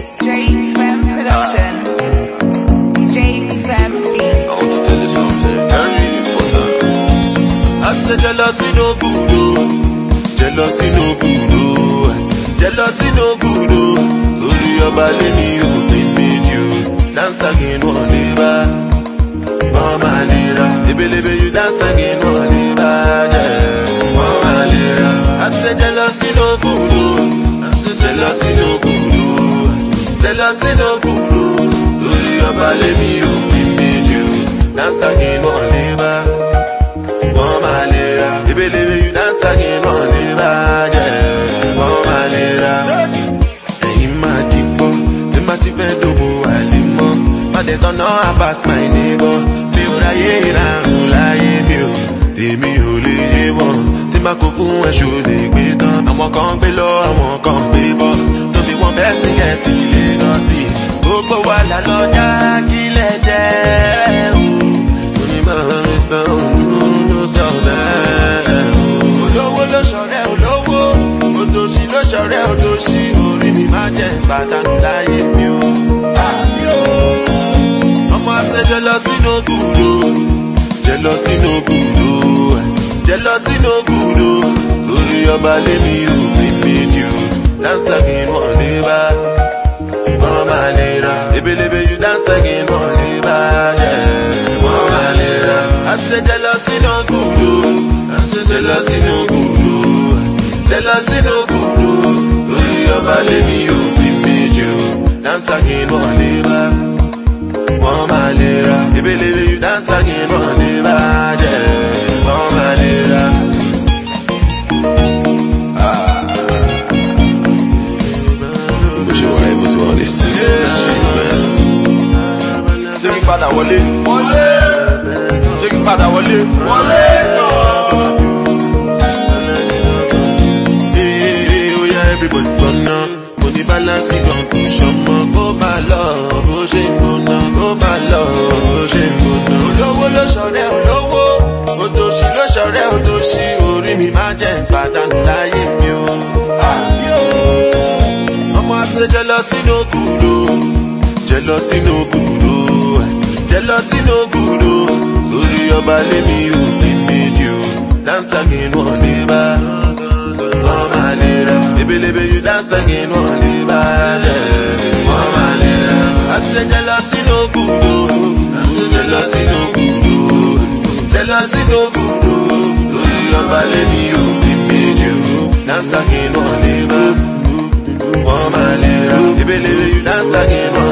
It's Jade Fem Production. It's Jade Fem Beats. I want to tell you something very important. I said jealousy no good, oh. Jealousy no good, oh. Jealousy no good, oh. Lórí ọba lé ní òpin méjì you. Dance again, one day back. Mama Lira. Ebelebe you dance again, one day lọ sínú kúrú lórí ọba lèmi ò fi fi jù dáńsà kì í náà lè bá wọ́n máa lè ra ìbéèrè dáńsà kì í náà lè bá jẹ́ wọ́n máa lè ra. ẹ̀yin máa ti gbọ́ tí má ti fẹ́ dòbò àlímọ́ má dẹ̀ tán náà abas my neighbor mi ò ráyè ìràrùn láyé mi ò tèmi ò lè yé wọn tí ma kó fún ẹ̀ṣọ́ lè gbé tán àwọn kan gbé lọ àwọn kan. wà lálọ́jà kílẹ̀ jẹ́ onímọ̀ ìsàn òun ló sọ̀rẹ́ olówó ló sọ̀rẹ́ olówó òtòṣì ló sọ̀rẹ́ òtòṣì orí mi má jẹ́ pàtàkì láyé mi o. ọmọ àṣẹ jẹ lọ sínú gbùdó jẹ lọ sínú gbùdó jẹ lọ sínú gbùdó lórí ọba lẹ́mi ò mímí ni o. dancing in one day back. second money bag. I said jealousy no good. I said jealousy no good. Jealousy no good. Only your body me you be me you. Dance again money believe you dance again money bag. One malera. Yeah. padà wọlé. wọlé. ṣé kí n padà wọlé. wọlé. ee ó yá everybody gbọ́nà kò ní balance gan kò ṣọmọ kó bá lọ bó ṣe ń gbóná kó bá lọ bó ṣe ń gbóná. olówó ló ṣọ̀rẹ́ olówó òtòṣì ló ṣọ̀rẹ́ òtòṣì orí mi máa jẹ́ ìpàdánù láyé mi o. ọmọ àṣẹ jẹ́ lọ sínú kúrò jẹ́ lọ sínú kúrò ẹ lọ sínú ògùdó lórí ọba lémi ò ní méjì o dance again wọn lè bá wọn máa lè ra ebelebe you dance again wọn lè bá wọn máa lè ra àṣejẹ lọ sínú ògùdó àṣejẹ lọ sínú ògùdó jẹ lọ sínú ògùdó lórí ọba lémi ò ní méjì o dance again wọn lè bá wọn máa lè ra ebelebe you dance again wọn.